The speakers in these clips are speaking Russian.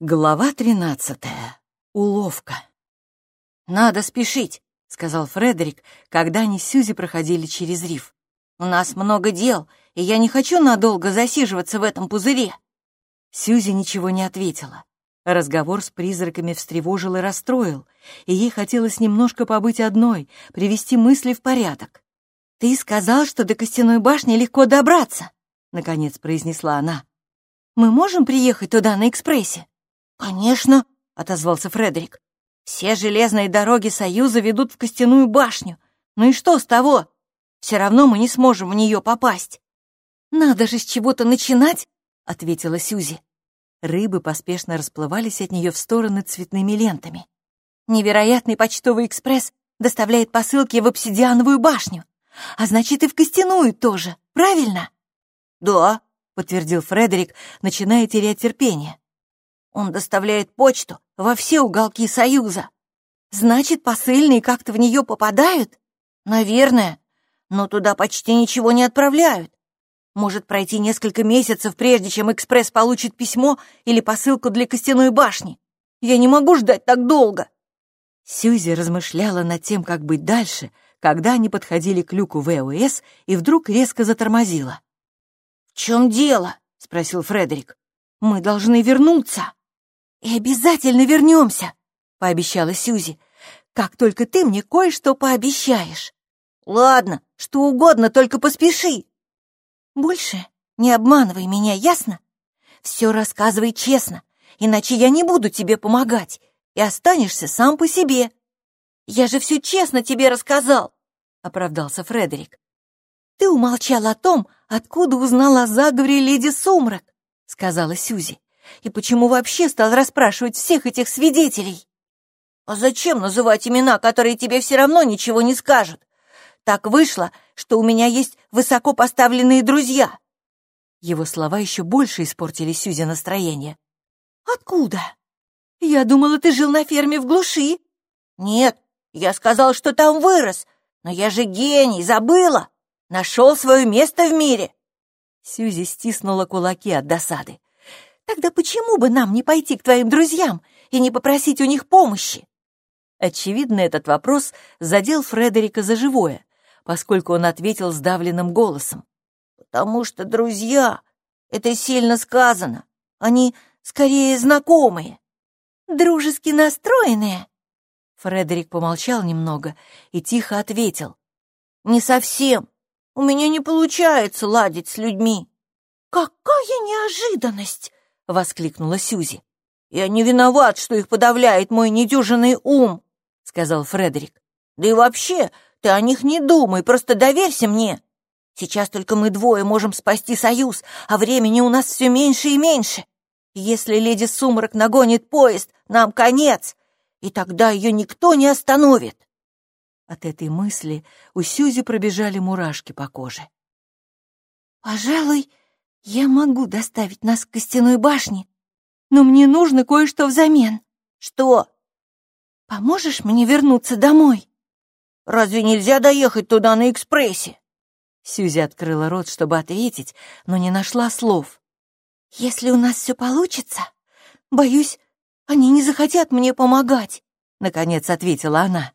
Глава тринадцатая. Уловка. «Надо спешить», — сказал Фредерик, когда они с Сьюзи проходили через риф. «У нас много дел, и я не хочу надолго засиживаться в этом пузыре». Сьюзи ничего не ответила. Разговор с призраками встревожил и расстроил, и ей хотелось немножко побыть одной, привести мысли в порядок. «Ты сказал, что до Костяной башни легко добраться», — наконец произнесла она. «Мы можем приехать туда на экспрессе?» «Конечно», — отозвался Фредерик. «Все железные дороги Союза ведут в Костяную башню. Ну и что с того? Все равно мы не сможем в нее попасть». «Надо же с чего-то начинать», — ответила Сюзи. Рыбы поспешно расплывались от нее в стороны цветными лентами. «Невероятный почтовый экспресс доставляет посылки в обсидиановую башню, а значит и в Костяную тоже, правильно?» «Да», — подтвердил Фредерик, начиная терять терпение. Он доставляет почту во все уголки Союза. Значит, посыльные как-то в нее попадают? Наверное. Но туда почти ничего не отправляют. Может пройти несколько месяцев, прежде чем экспресс получит письмо или посылку для костяной башни. Я не могу ждать так долго. Сьюзи размышляла над тем, как быть дальше, когда они подходили к люку ВОС и вдруг резко затормозила. «В чем дело?» — спросил Фредерик. «Мы должны вернуться». «И обязательно вернемся», — пообещала Сюзи. «Как только ты мне кое-что пообещаешь». «Ладно, что угодно, только поспеши». «Больше не обманывай меня, ясно? Все рассказывай честно, иначе я не буду тебе помогать, и останешься сам по себе». «Я же все честно тебе рассказал», — оправдался Фредерик. «Ты умолчал о том, откуда узнала о заговоре леди Сумрак», — сказала Сюзи. И почему вообще стал расспрашивать всех этих свидетелей? А зачем называть имена, которые тебе все равно ничего не скажут? Так вышло, что у меня есть высоко поставленные друзья. Его слова еще больше испортили Сюзе настроение. Откуда? Я думала, ты жил на ферме в глуши. Нет, я сказал, что там вырос. Но я же гений, забыла. Нашел свое место в мире. Сюзи стиснула кулаки от досады. Тогда почему бы нам не пойти к твоим друзьям и не попросить у них помощи? Очевидно, этот вопрос задел Фредерика за живое, поскольку он ответил сдавленным голосом. «Потому что друзья — это сильно сказано. Они скорее знакомые». «Дружески настроенные?» Фредерик помолчал немного и тихо ответил. «Не совсем. У меня не получается ладить с людьми». «Какая неожиданность!» — воскликнула Сюзи. «Я не виноват, что их подавляет мой недюжинный ум», — сказал Фредерик. «Да и вообще, ты о них не думай, просто доверься мне. Сейчас только мы двое можем спасти Союз, а времени у нас все меньше и меньше. Если леди Сумрак нагонит поезд, нам конец, и тогда ее никто не остановит». От этой мысли у Сюзи пробежали мурашки по коже. «Пожалуй, «Я могу доставить нас к костяной башне, но мне нужно кое-что взамен». «Что?» «Поможешь мне вернуться домой?» «Разве нельзя доехать туда на экспрессе?» Сюзи открыла рот, чтобы ответить, но не нашла слов. «Если у нас все получится, боюсь, они не захотят мне помогать», — наконец ответила она.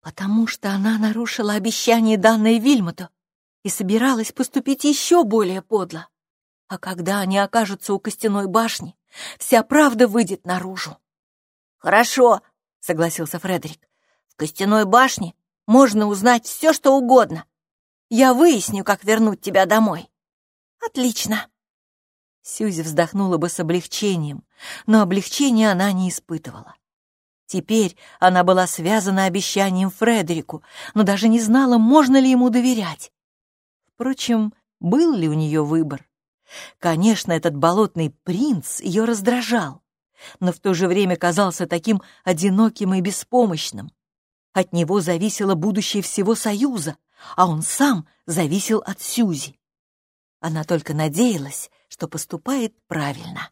«Потому что она нарушила обещание, данное Вильмоту, и собиралась поступить еще более подло. А когда они окажутся у костяной башни, вся правда выйдет наружу. «Хорошо», — согласился Фредерик. «В костяной башне можно узнать все, что угодно. Я выясню, как вернуть тебя домой». «Отлично». Сьюзи вздохнула бы с облегчением, но облегчения она не испытывала. Теперь она была связана обещанием Фредерику, но даже не знала, можно ли ему доверять. Впрочем, был ли у нее выбор? Конечно, этот болотный принц ее раздражал, но в то же время казался таким одиноким и беспомощным. От него зависело будущее всего Союза, а он сам зависел от Сюзи. Она только надеялась, что поступает правильно.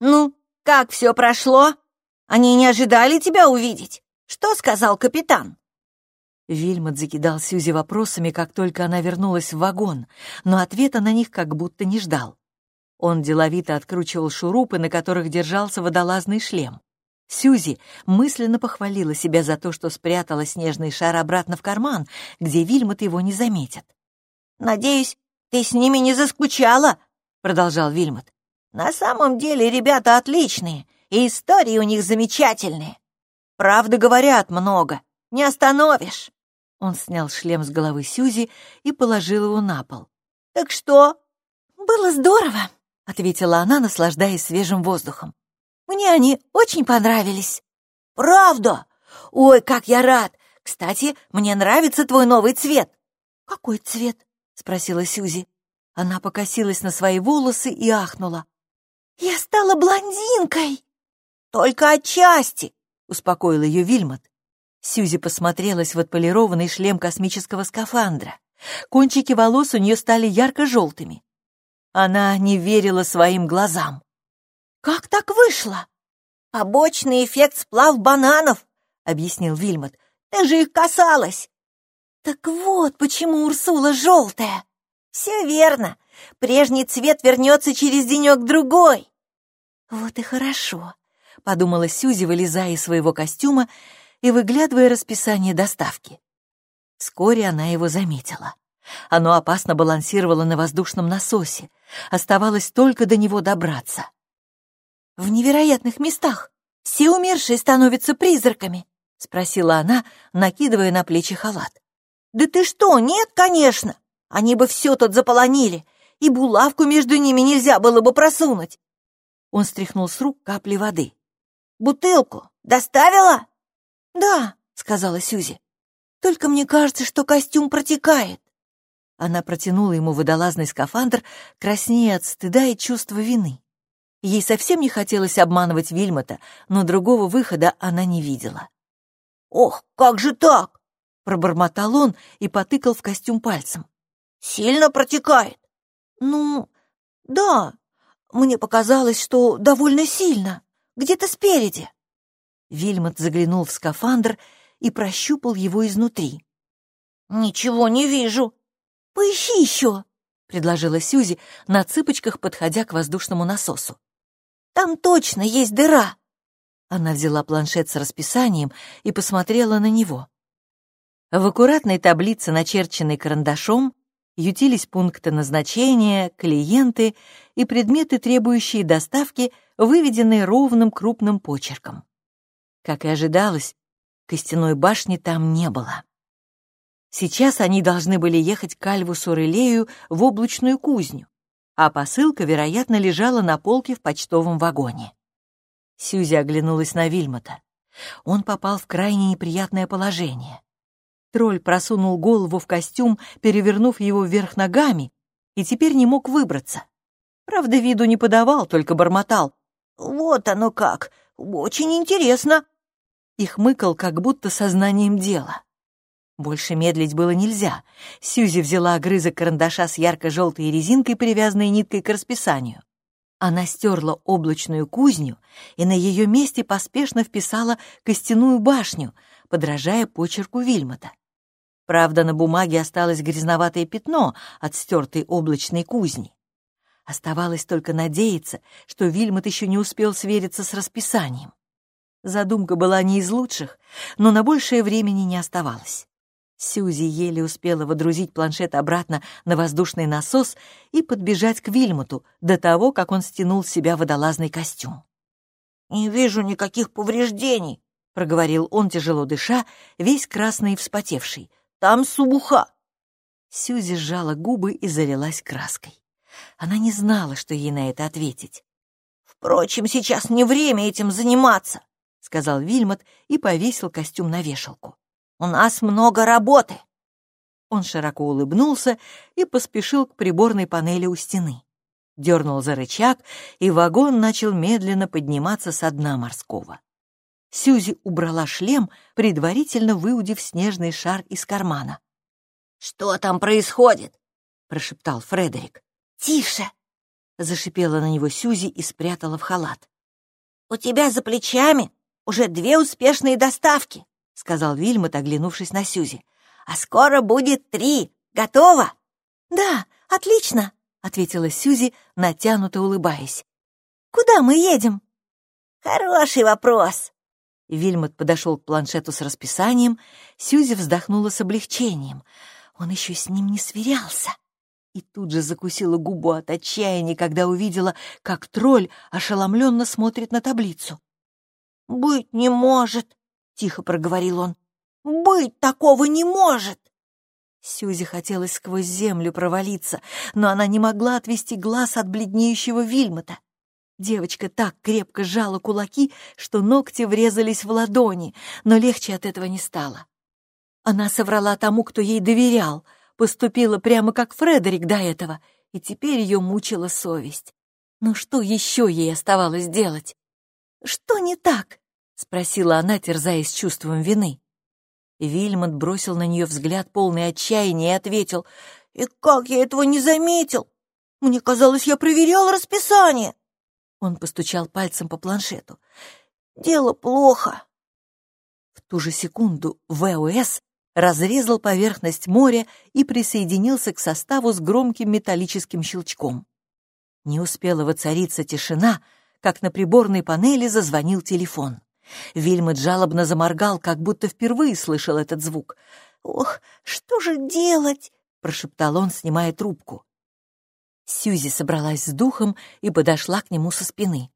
«Ну, как все прошло? Они не ожидали тебя увидеть? Что сказал капитан?» Вильмот закидал Сьюзи вопросами, как только она вернулась в вагон, но ответа на них как будто не ждал. Он деловито откручивал шурупы, на которых держался водолазный шлем. Сьюзи мысленно похвалила себя за то, что спрятала снежный шар обратно в карман, где Вильмот его не заметит. «Надеюсь, ты с ними не заскучала?» — продолжал Вильмот. «На самом деле ребята отличные, и истории у них замечательные. Правда говорят много, не остановишь». Он снял шлем с головы Сьюзи и положил его на пол. «Так что?» «Было здорово», — ответила она, наслаждаясь свежим воздухом. Мне они очень понравились». «Правда? Ой, как я рад! Кстати, мне нравится твой новый цвет». «Какой цвет?» — спросила Сюзи. Она покосилась на свои волосы и ахнула. «Я стала блондинкой!» «Только отчасти!» — успокоил ее Вильмот. Сюзи посмотрелась в отполированный шлем космического скафандра. Кончики волос у нее стали ярко-желтыми. Она не верила своим глазам. «Как так вышло?» «Побочный эффект сплав бананов», — объяснил Вильмот. «Ты же их касалась». «Так вот почему Урсула желтая». «Все верно. Прежний цвет вернется через денек-другой». «Вот и хорошо», — подумала Сюзи, вылезая из своего костюма и выглядывая расписание доставки. Вскоре она его заметила. Оно опасно балансировало на воздушном насосе. Оставалось только до него добраться в невероятных местах все умершие становятся призраками?» — спросила она, накидывая на плечи халат. «Да ты что, нет, конечно! Они бы все тут заполонили, и булавку между ними нельзя было бы просунуть!» Он стряхнул с рук капли воды. «Бутылку доставила?» «Да», — сказала Сюзи. «Только мне кажется, что костюм протекает». Она протянула ему водолазный скафандр, краснея от стыда и чувства вины. Ей совсем не хотелось обманывать Вильмота, но другого выхода она не видела. «Ох, как же так?» — пробормотал он и потыкал в костюм пальцем. «Сильно протекает?» «Ну, да. Мне показалось, что довольно сильно. Где-то спереди». Вильмот заглянул в скафандр и прощупал его изнутри. «Ничего не вижу». «Поищи еще», — предложила Сюзи, на цыпочках подходя к воздушному насосу. Там точно есть дыра!» Она взяла планшет с расписанием и посмотрела на него. В аккуратной таблице, начерченной карандашом, ютились пункты назначения, клиенты и предметы, требующие доставки, выведенные ровным крупным почерком. Как и ожидалось, костяной башни там не было. Сейчас они должны были ехать к Альвусу Релею в облачную кузню, а посылка, вероятно, лежала на полке в почтовом вагоне. Сьюзи оглянулась на Вильмота. Он попал в крайне неприятное положение. Тролль просунул голову в костюм, перевернув его вверх ногами, и теперь не мог выбраться. Правда, виду не подавал, только бормотал. «Вот оно как! Очень интересно!» И хмыкал, как будто сознанием дела. Больше медлить было нельзя. Сьюзи взяла огрызок карандаша с ярко-желтой резинкой, привязанной ниткой к расписанию. Она стерла облачную кузню и на ее месте поспешно вписала костяную башню, подражая почерку Вильмота. Правда, на бумаге осталось грязноватое пятно от стертой облачной кузни. Оставалось только надеяться, что Вильмот еще не успел свериться с расписанием. Задумка была не из лучших, но на большее времени не оставалось. Сьюзи еле успела водрузить планшет обратно на воздушный насос и подбежать к Вильмоту до того, как он стянул с себя водолазный костюм. «Не вижу никаких повреждений», — проговорил он, тяжело дыша, весь красный и вспотевший. «Там субуха». Сьюзи сжала губы и залилась краской. Она не знала, что ей на это ответить. «Впрочем, сейчас не время этим заниматься», — сказал Вильмот и повесил костюм на вешалку. У нас много работы!» Он широко улыбнулся и поспешил к приборной панели у стены. Дернул за рычаг, и вагон начал медленно подниматься со дна морского. Сюзи убрала шлем, предварительно выудив снежный шар из кармана. «Что там происходит?» — прошептал Фредерик. «Тише!» — зашипела на него Сюзи и спрятала в халат. «У тебя за плечами уже две успешные доставки сказал Вильмот, оглянувшись на Сюзи. «А скоро будет три. Готово?» «Да, отлично!» — ответила Сьюзи, натянуто улыбаясь. «Куда мы едем?» «Хороший вопрос!» Вильмот подошел к планшету с расписанием, Сьюзи вздохнула с облегчением. Он еще с ним не сверялся. И тут же закусила губу от отчаяния, когда увидела, как тролль ошеломленно смотрит на таблицу. «Быть не может!» — тихо проговорил он. «Быть такого не может!» Сьюзи хотелось сквозь землю провалиться, но она не могла отвести глаз от бледнеющего Вильмота. Девочка так крепко сжала кулаки, что ногти врезались в ладони, но легче от этого не стало. Она соврала тому, кто ей доверял, поступила прямо как Фредерик до этого, и теперь ее мучила совесть. Но что еще ей оставалось делать? «Что не так?» — спросила она, терзаясь чувством вины. Вильмонт бросил на нее взгляд полный отчаяния и ответил, «И как я этого не заметил? Мне казалось, я проверял расписание». Он постучал пальцем по планшету. «Дело плохо». В ту же секунду ВОС разрезал поверхность моря и присоединился к составу с громким металлическим щелчком. Не успела воцариться тишина, как на приборной панели зазвонил телефон. Вильмот жалобно заморгал, как будто впервые слышал этот звук. «Ох, что же делать?» — прошептал он, снимая трубку. Сьюзи собралась с духом и подошла к нему со спины.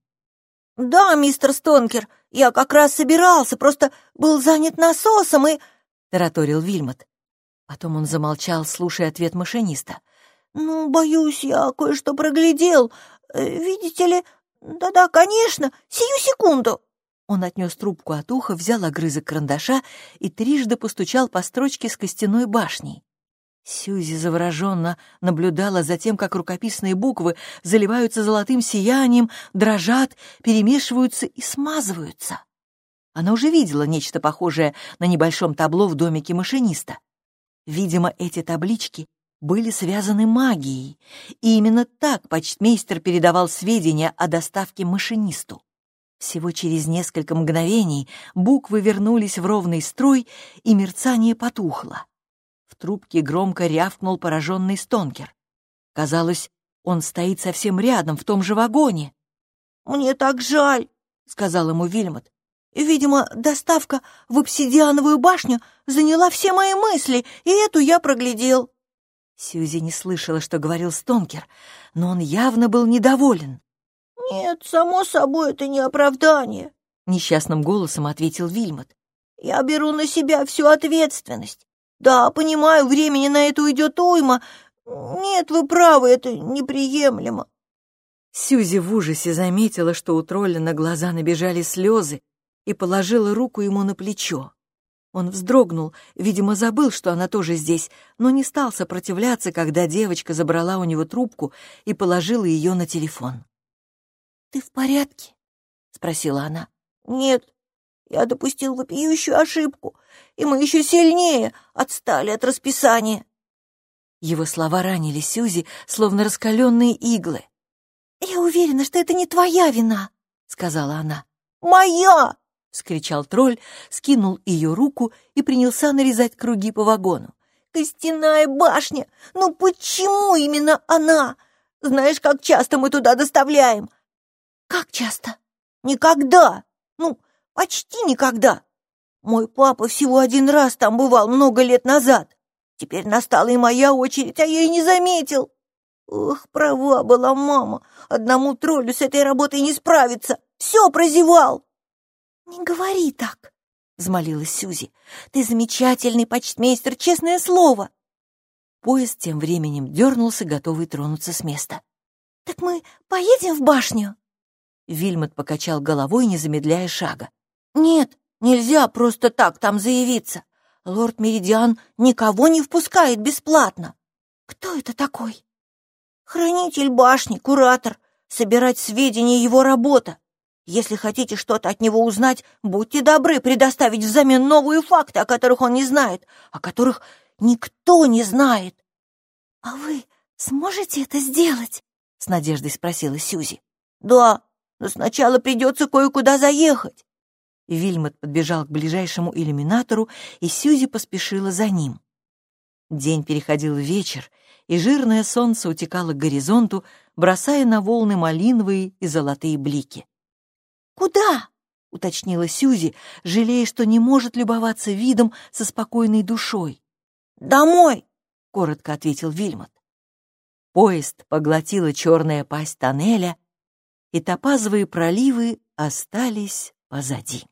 «Да, мистер Стонкер, я как раз собирался, просто был занят насосом и...» — тараторил Вильмот. Потом он замолчал, слушая ответ машиниста. «Ну, боюсь, я кое-что проглядел. Э, видите ли... Да-да, конечно, сию секунду!» Он отнес трубку от уха, взял огрызок карандаша и трижды постучал по строчке с костяной башней. Сьюзи завороженно наблюдала за тем, как рукописные буквы заливаются золотым сиянием, дрожат, перемешиваются и смазываются. Она уже видела нечто похожее на небольшом табло в домике машиниста. Видимо, эти таблички были связаны магией, и именно так почтмейстер передавал сведения о доставке машинисту. Всего через несколько мгновений буквы вернулись в ровный строй, и мерцание потухло. В трубке громко рявкнул пораженный стонкер. Казалось, он стоит совсем рядом, в том же вагоне. «Мне так жаль», — сказал ему Вильмот. «Видимо, доставка в обсидиановую башню заняла все мои мысли, и эту я проглядел». Сьюзи не слышала, что говорил Стонкер, но он явно был недоволен. «Нет, само собой, это не оправдание», — несчастным голосом ответил Вильмот. «Я беру на себя всю ответственность. Да, понимаю, времени на это уйдет уйма. Нет, вы правы, это неприемлемо. Сьюзи в ужасе заметила, что у тролля на глаза набежали слезы, и положила руку ему на плечо. Он вздрогнул, видимо, забыл, что она тоже здесь, но не стал сопротивляться, когда девочка забрала у него трубку и положила ее на телефон. «Ты в порядке?» — спросила она. «Нет, я допустил вопиющую ошибку, и мы еще сильнее отстали от расписания. Его слова ранили Сюзи, словно раскаленные иглы. «Я уверена, что это не твоя вина», — сказала она. «Моя!» — скричал тролль, скинул ее руку и принялся нарезать круги по вагону. «Костяная башня! Ну почему именно она? Знаешь, как часто мы туда доставляем?» «Как часто?» «Никогда! Ну, почти никогда. Мой папа всего один раз там бывал много лет назад. Теперь настала и моя очередь, а я и не заметил. Ох, права была мама. Одному троллю с этой работой не справиться. Все прозевал. Не говори так, взмолилась Сюзи. Ты замечательный почтмейстер, честное слово. Поезд тем временем дернулся, готовый тронуться с места. «Так мы поедем в башню?» Вильмот покачал головой, не замедляя шага. «Нет, Нельзя просто так там заявиться. Лорд Меридиан никого не впускает бесплатно. Кто это такой? Хранитель башни, куратор. Собирать сведения его работа. Если хотите что-то от него узнать, будьте добры предоставить взамен новые факты, о которых он не знает, о которых никто не знает. — А вы сможете это сделать? — с надеждой спросила Сюзи. — Да, но сначала придется кое-куда заехать. Вильмот подбежал к ближайшему иллюминатору, и Сьюзи поспешила за ним. День переходил в вечер, и жирное солнце утекало к горизонту, бросая на волны малиновые и золотые блики. «Куда?» — уточнила Сюзи, жалея, что не может любоваться видом со спокойной душой. «Домой!» — коротко ответил Вильмот. Поезд поглотила черная пасть тоннеля, и топазовые проливы остались позади.